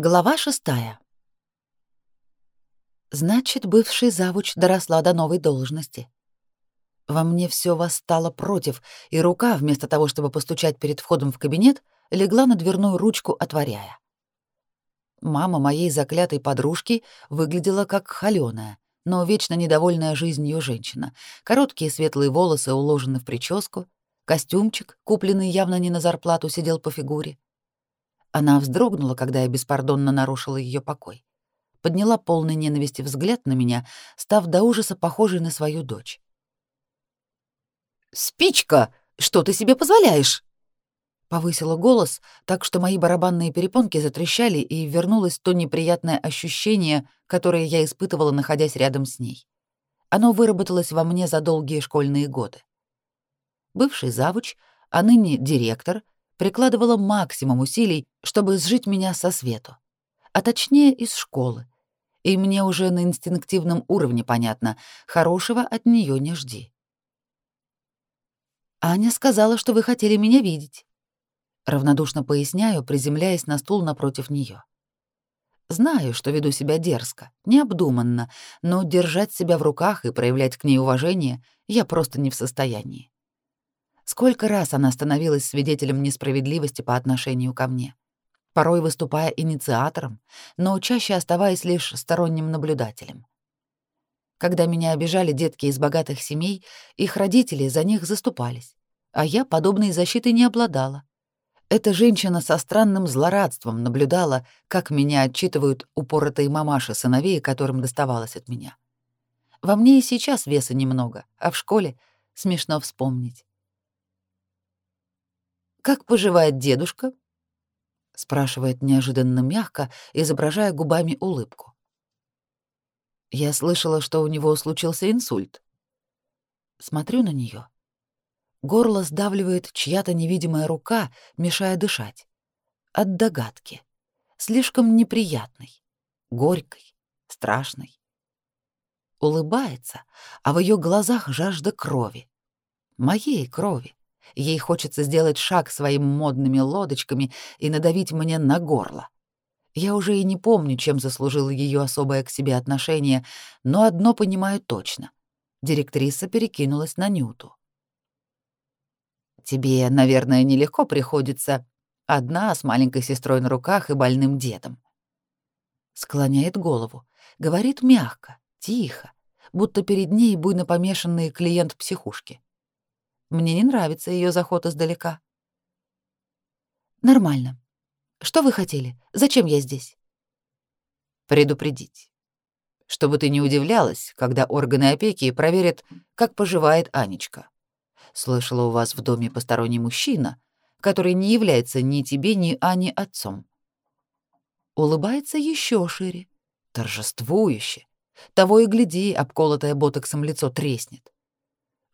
Глава шестая. Значит, бывший завуч доросла до новой должности. Во мне все восстало против, и рука, вместо того, чтобы постучать перед входом в кабинет, легла на дверную ручку, отворяя. Мама моей заклятой подружки выглядела как холёная, но вечно недовольная жизнью женщина. Короткие светлые волосы уложены в прическу, костюмчик, купленный явно не на зарплату, сидел по фигуре. Она вздрогнула, когда я беспардонно нарушила ее покой. Подняла полный ненависти взгляд на меня, став до ужаса похожей на свою дочь. «Спичка! Что ты себе позволяешь?» Повысила голос, так что мои барабанные перепонки затрещали, и вернулось то неприятное ощущение, которое я испытывала, находясь рядом с ней. Оно выработалось во мне за долгие школьные годы. Бывший завуч, а ныне директор — прикладывала максимум усилий, чтобы сжить меня со свету, а точнее из школы. И мне уже на инстинктивном уровне понятно, хорошего от нее не жди. Аня сказала, что вы хотели меня видеть. Равнодушно поясняю, приземляясь на стул напротив нее. Знаю, что веду себя дерзко, необдуманно, но держать себя в руках и проявлять к ней уважение я просто не в состоянии. Сколько раз она становилась свидетелем несправедливости по отношению ко мне, порой выступая инициатором, но чаще оставаясь лишь сторонним наблюдателем. Когда меня обижали детки из богатых семей, их родители за них заступались, а я подобной защитой не обладала. Эта женщина со странным злорадством наблюдала, как меня отчитывают упоротые мамаши сыновей, которым доставалось от меня. Во мне и сейчас веса немного, а в школе смешно вспомнить. «Как поживает дедушка?» — спрашивает неожиданно мягко, изображая губами улыбку. Я слышала, что у него случился инсульт. Смотрю на нее. Горло сдавливает чья-то невидимая рука, мешая дышать. От догадки. Слишком неприятной, горькой, страшной. Улыбается, а в ее глазах жажда крови. Моей крови. Ей хочется сделать шаг своими модными лодочками и надавить мне на горло. Я уже и не помню, чем заслужил ее особое к себе отношение, но одно понимаю точно. Директриса перекинулась на Нюту. «Тебе, наверное, нелегко приходится одна с маленькой сестрой на руках и больным дедом». Склоняет голову, говорит мягко, тихо, будто перед ней буйно помешанный клиент психушки. Мне не нравится ее заход издалека. Нормально. Что вы хотели? Зачем я здесь? Предупредить. Чтобы ты не удивлялась, когда органы опеки проверят, как поживает Анечка. Слышала у вас в доме посторонний мужчина, который не является ни тебе, ни Ане отцом. Улыбается еще шире, торжествующе. Того и гляди, обколотое ботоксом лицо треснет.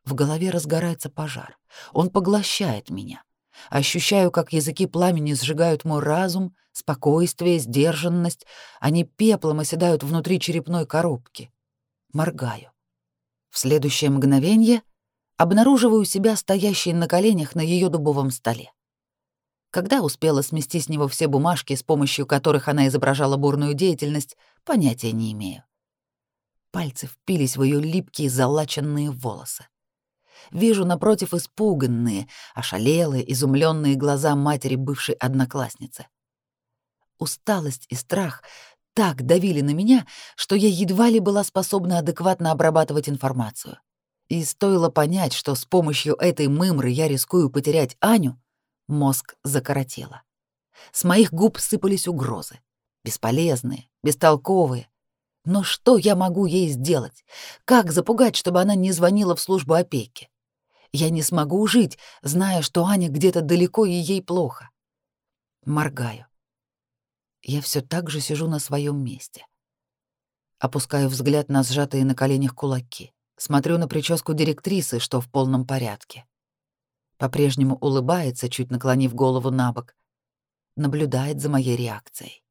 В голове разгорается пожар. Он поглощает меня. Ощущаю, как языки пламени сжигают мой разум, спокойствие, сдержанность. Они пеплом оседают внутри черепной коробки. Моргаю. В следующее мгновение обнаруживаю себя стоящей на коленях на ее дубовом столе. Когда успела смести с него все бумажки, с помощью которых она изображала бурную деятельность, понятия не имею. Пальцы впились в ее липкие залаченные волосы. Вижу напротив испуганные, ошалелые, изумленные глаза матери бывшей одноклассницы. Усталость и страх так давили на меня, что я едва ли была способна адекватно обрабатывать информацию. И стоило понять, что с помощью этой мымры я рискую потерять Аню, мозг закоротело. С моих губ сыпались угрозы. Бесполезные, бестолковые. Но что я могу ей сделать? Как запугать, чтобы она не звонила в службу опеки? Я не смогу жить, зная, что Аня где-то далеко и ей плохо. Моргаю. Я все так же сижу на своем месте. Опускаю взгляд на сжатые на коленях кулаки. Смотрю на прическу директрисы, что в полном порядке. По-прежнему улыбается, чуть наклонив голову на бок. Наблюдает за моей реакцией.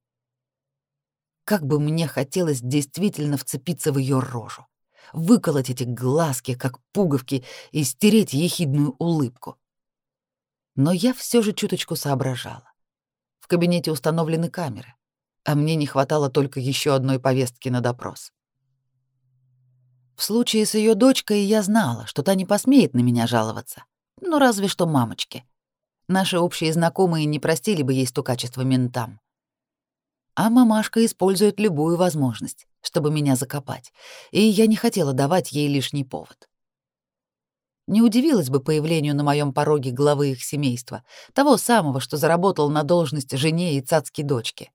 Как бы мне хотелось действительно вцепиться в ее рожу выколоть эти глазки, как пуговки, и стереть ехидную улыбку. Но я все же чуточку соображала. В кабинете установлены камеры. А мне не хватало только еще одной повестки на допрос. В случае с ее дочкой я знала, что та не посмеет на меня жаловаться. Ну, разве что мамочке. Наши общие знакомые не простили бы ей стукачество ментам. А мамашка использует любую возможность, чтобы меня закопать, и я не хотела давать ей лишний повод. Не удивилась бы появлению на моем пороге главы их семейства, того самого, что заработал на должность жене и цацки дочки.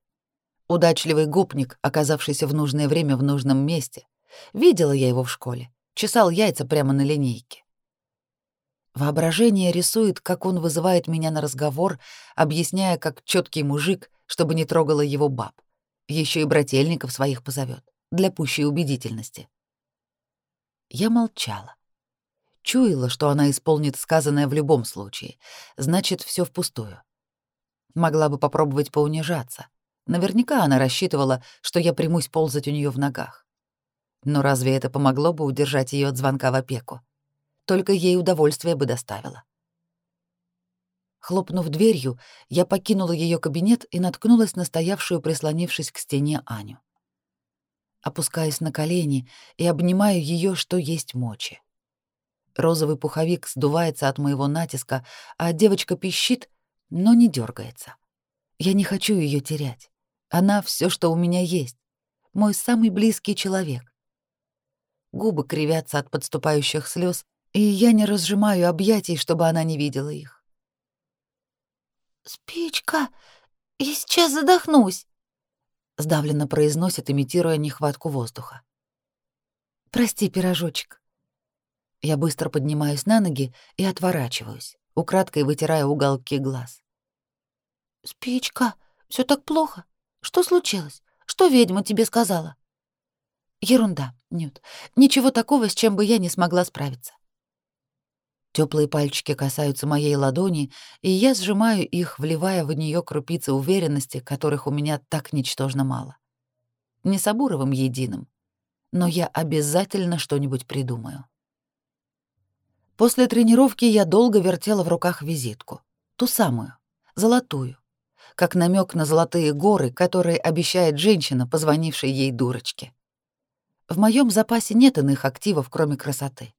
Удачливый гопник, оказавшийся в нужное время в нужном месте. Видела я его в школе. Чесал яйца прямо на линейке. Воображение рисует, как он вызывает меня на разговор, объясняя, как четкий мужик, чтобы не трогала его баб. Еще и брательников своих позовет для пущей убедительности. Я молчала. Чуяла, что она исполнит сказанное в любом случае. Значит, все впустую. Могла бы попробовать поунижаться. Наверняка она рассчитывала, что я примусь ползать у нее в ногах. Но разве это помогло бы удержать ее от звонка в опеку? Только ей удовольствие бы доставило. Хлопнув дверью, я покинула ее кабинет и наткнулась на стоявшую, прислонившись к стене Аню. Опускаюсь на колени и обнимаю ее, что есть мочи. Розовый пуховик сдувается от моего натиска, а девочка пищит, но не дергается. Я не хочу ее терять. Она все, что у меня есть. Мой самый близкий человек. Губы кривятся от подступающих слез, и я не разжимаю объятий, чтобы она не видела их. «Спичка, я сейчас задохнусь», — сдавленно произносит, имитируя нехватку воздуха. «Прости, пирожочек», я быстро поднимаюсь на ноги и отворачиваюсь, украдкой вытирая уголки глаз. «Спичка, все так плохо. Что случилось? Что ведьма тебе сказала?» «Ерунда, нет. Ничего такого, с чем бы я не смогла справиться». Теплые пальчики касаются моей ладони, и я сжимаю их, вливая в нее крупицы уверенности, которых у меня так ничтожно мало. Не с Абуровым единым, но я обязательно что-нибудь придумаю. После тренировки я долго вертела в руках визитку. Ту самую, золотую. Как намек на золотые горы, которые обещает женщина, позвонившая ей дурочке. В моем запасе нет иных активов, кроме красоты.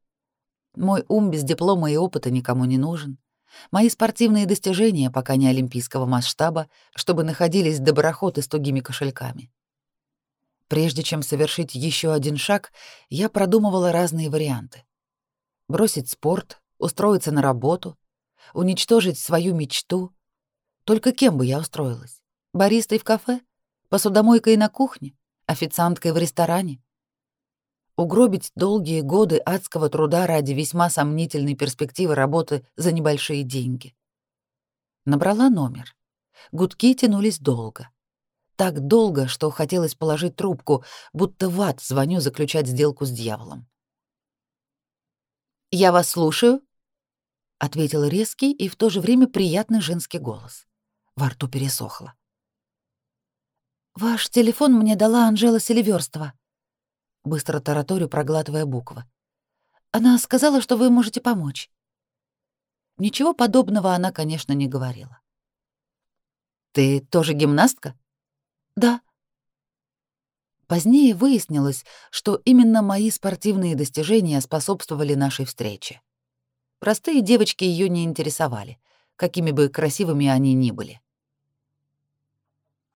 Мой ум без диплома и опыта никому не нужен. Мои спортивные достижения пока не олимпийского масштаба, чтобы находились доброходы с тугими кошельками. Прежде чем совершить еще один шаг, я продумывала разные варианты бросить спорт, устроиться на работу, уничтожить свою мечту. Только кем бы я устроилась? Баристой в кафе? Посудомойкой на кухне? Официанткой в ресторане? Угробить долгие годы адского труда ради весьма сомнительной перспективы работы за небольшие деньги. Набрала номер. Гудки тянулись долго. Так долго, что хотелось положить трубку, будто в ад звоню заключать сделку с дьяволом. «Я вас слушаю», — ответил резкий и в то же время приятный женский голос. Во рту пересохло. «Ваш телефон мне дала Анжела Селиверстова», — быстро тараторю, проглатывая буквы. «Она сказала, что вы можете помочь». Ничего подобного она, конечно, не говорила. «Ты тоже гимнастка?» «Да», Позднее выяснилось, что именно мои спортивные достижения способствовали нашей встрече. Простые девочки ее не интересовали, какими бы красивыми они ни были.